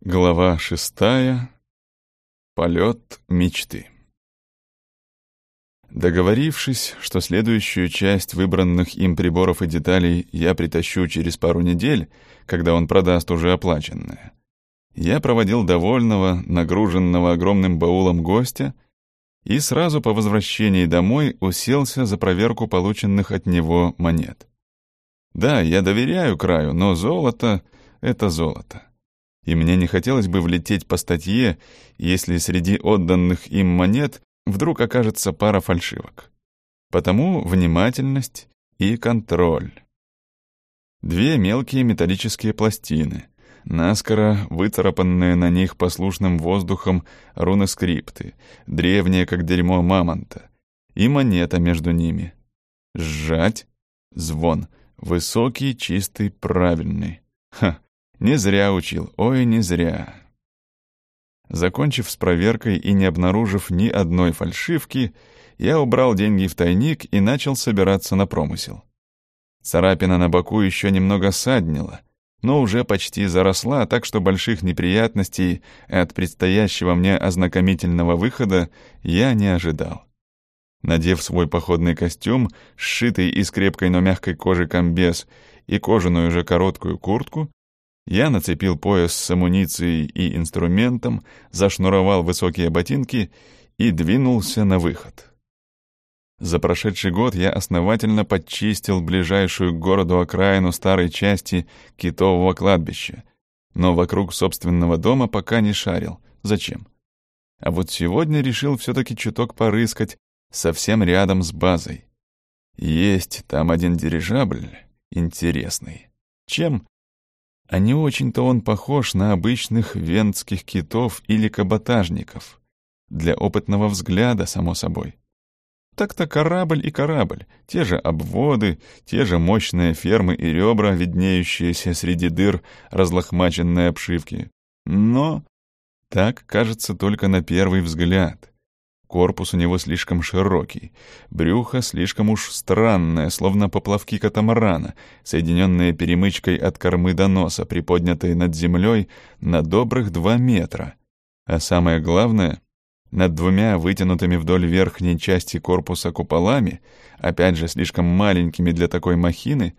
Глава шестая. Полет мечты. Договорившись, что следующую часть выбранных им приборов и деталей я притащу через пару недель, когда он продаст уже оплаченное, я проводил довольного, нагруженного огромным баулом гостя и сразу по возвращении домой уселся за проверку полученных от него монет. Да, я доверяю краю, но золото — это золото и мне не хотелось бы влететь по статье, если среди отданных им монет вдруг окажется пара фальшивок. Потому внимательность и контроль. Две мелкие металлические пластины, наскоро выцарапанные на них послушным воздухом руноскрипты, древние, как дерьмо мамонта, и монета между ними. Сжать, звон, высокий, чистый, правильный. Ха, не зря учил, ой, не зря. Закончив с проверкой и не обнаружив ни одной фальшивки, я убрал деньги в тайник и начал собираться на промысел. Царапина на боку еще немного саднила, но уже почти заросла, так что больших неприятностей от предстоящего мне ознакомительного выхода я не ожидал. Надев свой походный костюм, сшитый из крепкой, но мягкой кожи комбез и кожаную же короткую куртку, я нацепил пояс с амуницией и инструментом, зашнуровал высокие ботинки и двинулся на выход. За прошедший год я основательно подчистил ближайшую к городу окраину старой части китового кладбища, но вокруг собственного дома пока не шарил. Зачем? А вот сегодня решил все-таки чуток порыскать совсем рядом с базой. Есть там один дирижабль интересный. Чем? А не очень-то он похож на обычных венских китов или каботажников. Для опытного взгляда, само собой. Так-то корабль и корабль, те же обводы, те же мощные фермы и ребра, виднеющиеся среди дыр разлохмаченной обшивки. Но так кажется только на первый взгляд. Корпус у него слишком широкий, брюхо слишком уж странное, словно поплавки катамарана, соединенные перемычкой от кормы до носа, приподнятые над землей на добрых два метра. А самое главное, над двумя вытянутыми вдоль верхней части корпуса куполами, опять же слишком маленькими для такой махины,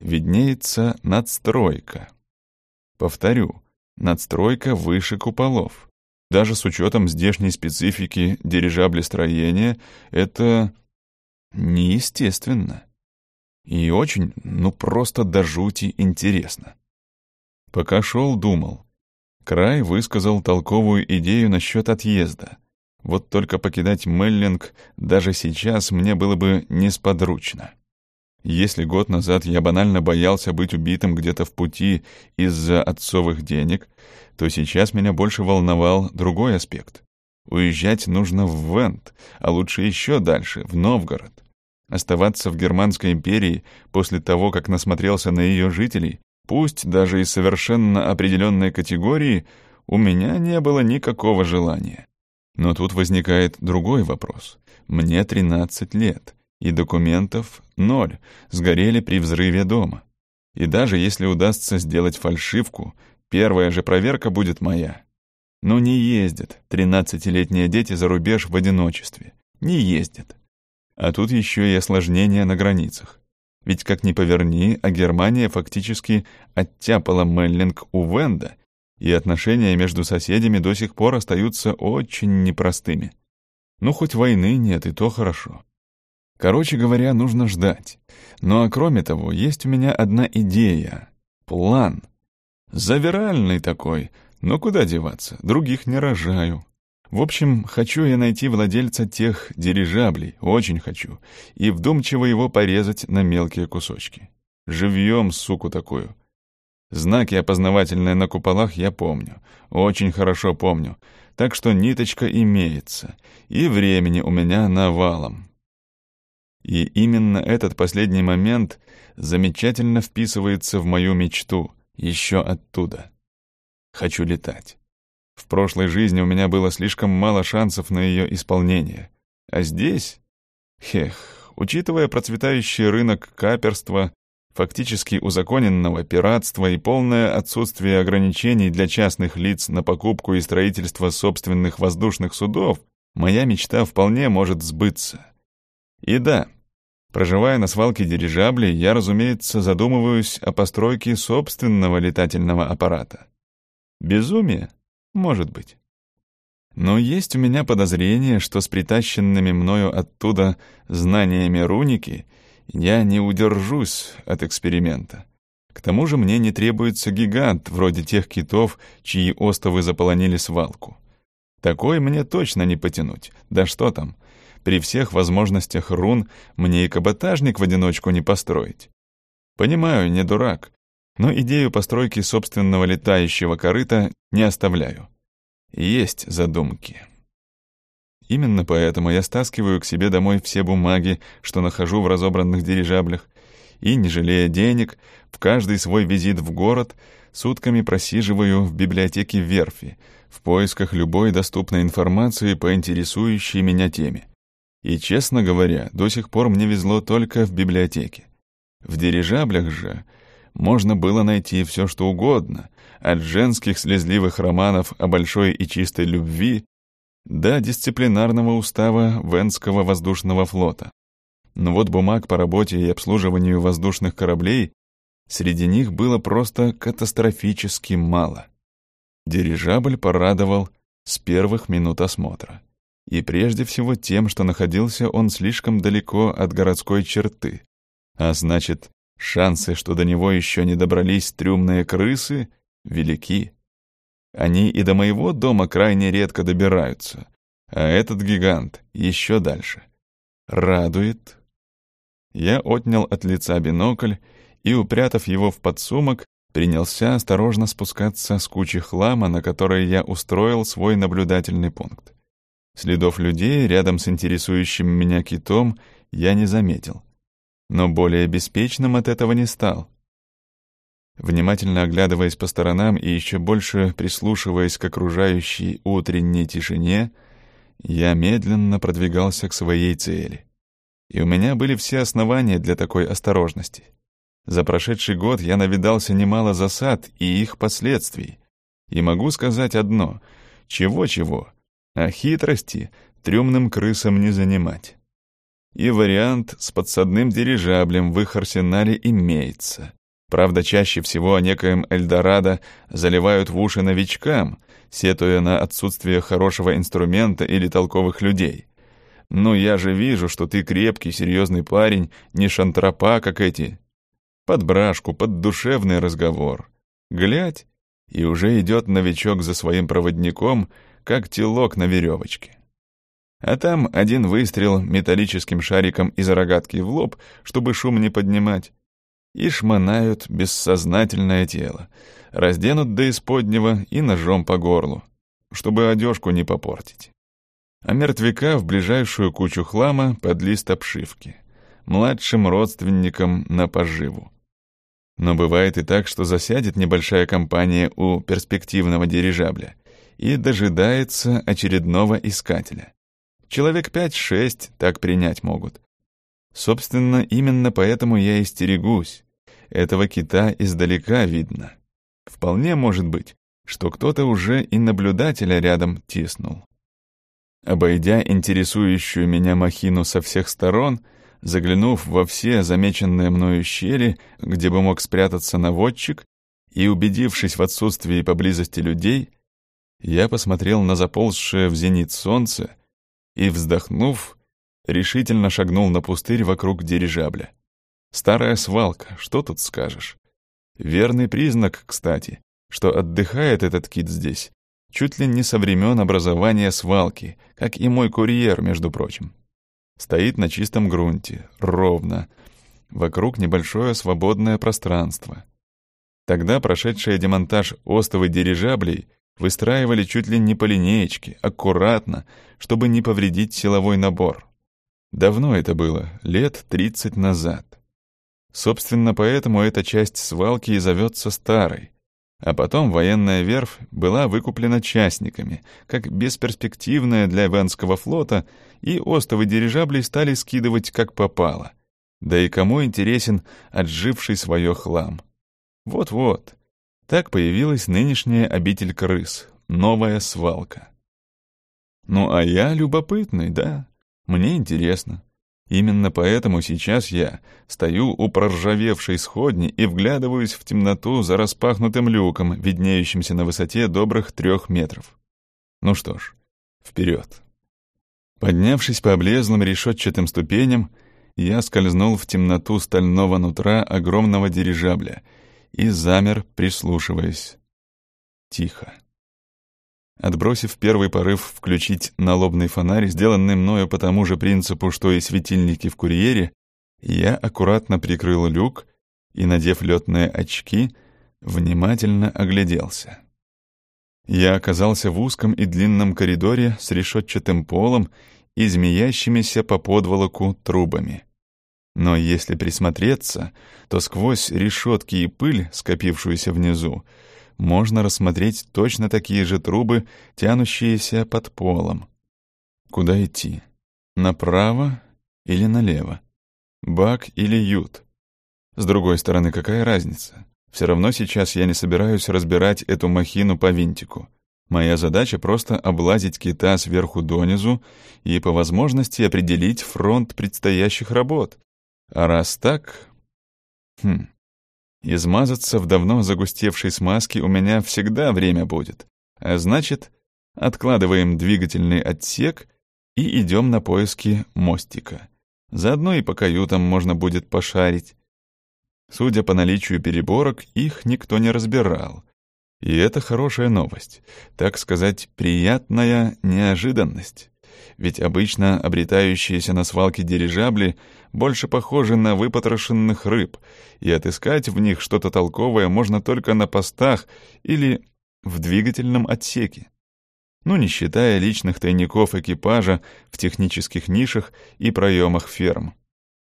виднеется надстройка. Повторю, надстройка выше куполов. Даже с учетом здешней специфики дирижаблестроения, это неестественно. И очень, ну просто до жути интересно. Пока шел, думал. Край высказал толковую идею насчет отъезда. Вот только покидать Меллинг даже сейчас мне было бы несподручно. Если год назад я банально боялся быть убитым где-то в пути из-за отцовых денег, то сейчас меня больше волновал другой аспект. Уезжать нужно в Вент, а лучше еще дальше, в Новгород. Оставаться в Германской империи после того, как насмотрелся на ее жителей, пусть даже из совершенно определенной категории, у меня не было никакого желания. Но тут возникает другой вопрос. Мне 13 лет и документов ноль, сгорели при взрыве дома. И даже если удастся сделать фальшивку, первая же проверка будет моя. Но не ездят тринадцатилетние дети за рубеж в одиночестве. Не ездят. А тут еще и осложнения на границах. Ведь как ни поверни, а Германия фактически оттяпала Меллинг у Венда, и отношения между соседями до сих пор остаются очень непростыми. Ну, хоть войны нет, и то хорошо. Короче говоря, нужно ждать. Ну а кроме того, есть у меня одна идея. План. Завиральный такой. Но куда деваться? Других не рожаю. В общем, хочу я найти владельца тех дирижаблей, очень хочу, и вдумчиво его порезать на мелкие кусочки. Живьем, суку такую. Знаки опознавательные на куполах я помню, очень хорошо помню, так что ниточка имеется, и времени у меня навалом. И именно этот последний момент замечательно вписывается в мою мечту, еще оттуда. Хочу летать. В прошлой жизни у меня было слишком мало шансов на ее исполнение. А здесь... Хех, учитывая процветающий рынок каперства, фактически узаконенного пиратства и полное отсутствие ограничений для частных лиц на покупку и строительство собственных воздушных судов, моя мечта вполне может сбыться. И да, проживая на свалке дирижаблей, я, разумеется, задумываюсь о постройке собственного летательного аппарата. Безумие? Может быть. Но есть у меня подозрение, что с притащенными мною оттуда знаниями руники я не удержусь от эксперимента. К тому же мне не требуется гигант, вроде тех китов, чьи остовы заполонили свалку. Такой мне точно не потянуть. Да что там, при всех возможностях рун мне и каботажник в одиночку не построить. Понимаю, не дурак, но идею постройки собственного летающего корыта не оставляю. Есть задумки. Именно поэтому я стаскиваю к себе домой все бумаги, что нахожу в разобранных дирижаблях, и, не жалея денег, в каждый свой визит в город сутками просиживаю в библиотеке верфи, в поисках любой доступной информации по интересующей меня теме. И, честно говоря, до сих пор мне везло только в библиотеке. В дирижаблях же можно было найти все, что угодно, от женских слезливых романов о большой и чистой любви до дисциплинарного устава Венского воздушного флота. Но вот бумаг по работе и обслуживанию воздушных кораблей среди них было просто катастрофически мало. Дирижабль порадовал с первых минут осмотра. И прежде всего тем, что находился он слишком далеко от городской черты. А значит, шансы, что до него еще не добрались трюмные крысы, велики. Они и до моего дома крайне редко добираются, а этот гигант еще дальше. Радует. Я отнял от лица бинокль и, упрятав его в подсумок, принялся осторожно спускаться с кучи хлама, на которой я устроил свой наблюдательный пункт. Следов людей рядом с интересующим меня китом я не заметил. Но более беспечным от этого не стал. Внимательно оглядываясь по сторонам и еще больше прислушиваясь к окружающей утренней тишине, я медленно продвигался к своей цели. И у меня были все основания для такой осторожности. За прошедший год я навидался немало засад и их последствий. И могу сказать одно — чего-чего, а хитрости трюмным крысам не занимать. И вариант с подсадным дирижаблем в их арсенале имеется. Правда, чаще всего о некоем Эльдорадо заливают в уши новичкам, сетуя на отсутствие хорошего инструмента или толковых людей. «Ну, я же вижу, что ты крепкий, серьезный парень, не шантропа, как эти». Под брашку, под душевный разговор. Глядь, и уже идет новичок за своим проводником, как телок на веревочке. А там один выстрел металлическим шариком из рогатки в лоб, чтобы шум не поднимать, и шмонают бессознательное тело, разденут до исподнего и ножом по горлу, чтобы одежку не попортить. А мертвяка в ближайшую кучу хлама под лист обшивки, младшим родственникам на поживу. Но бывает и так, что засядет небольшая компания у перспективного дирижабля и дожидается очередного искателя. Человек пять-шесть так принять могут. Собственно, именно поэтому я и стерегусь, этого кита издалека видно. Вполне может быть, что кто-то уже и наблюдателя рядом тиснул. Обойдя интересующую меня махину со всех сторон, заглянув во все замеченные мною щели, где бы мог спрятаться наводчик, и убедившись в отсутствии поблизости людей, я посмотрел на заползшее в зенит солнце и, вздохнув, решительно шагнул на пустырь вокруг дирижабля. Старая свалка, что тут скажешь? Верный признак, кстати, что отдыхает этот кит здесь, чуть ли не со времен образования свалки, как и мой курьер, между прочим. Стоит на чистом грунте, ровно, вокруг небольшое свободное пространство. Тогда прошедшие демонтаж остовы дирижаблей выстраивали чуть ли не по линеечке, аккуратно, чтобы не повредить силовой набор. Давно это было, лет тридцать назад. Собственно, поэтому эта часть свалки и зовется старой. А потом военная верфь была выкуплена частниками, как бесперспективная для Венского флота, и остовы дирижаблей стали скидывать как попало. Да и кому интересен отживший свое хлам? Вот-вот. Так появилась нынешняя обитель крыс, новая свалка. Ну а я любопытный, да? Мне интересно. Именно поэтому сейчас я стою у проржавевшей сходни и вглядываюсь в темноту за распахнутым люком, виднеющимся на высоте добрых трех метров. Ну что ж, вперед. Поднявшись по облезлым решетчатым ступеням, я скользнул в темноту стального нутра огромного дирижабля и замер, прислушиваясь. Тихо. Отбросив первый порыв включить налобный фонарь, сделанный мною по тому же принципу, что и светильники в курьере, я аккуратно прикрыл люк и, надев летные очки, внимательно огляделся. Я оказался в узком и длинном коридоре с решетчатым полом и змеящимися по подволоку трубами. Но если присмотреться, то сквозь решетки и пыль, скопившуюся внизу, можно рассмотреть точно такие же трубы, тянущиеся под полом. Куда идти? Направо или налево? Бак или ют? С другой стороны, какая разница? Все равно сейчас я не собираюсь разбирать эту махину по винтику. Моя задача просто облазить кита сверху донизу и по возможности определить фронт предстоящих работ. А раз так... Хм... Измазаться в давно загустевшей смазке у меня всегда время будет. А значит, откладываем двигательный отсек и идем на поиски мостика. Заодно и по каютам можно будет пошарить. Судя по наличию переборок, их никто не разбирал. И это хорошая новость, так сказать, приятная неожиданность. Ведь обычно обретающиеся на свалке дирижабли больше похожи на выпотрошенных рыб, и отыскать в них что-то толковое можно только на постах или в двигательном отсеке. Ну, не считая личных тайников экипажа в технических нишах и проемах ферм.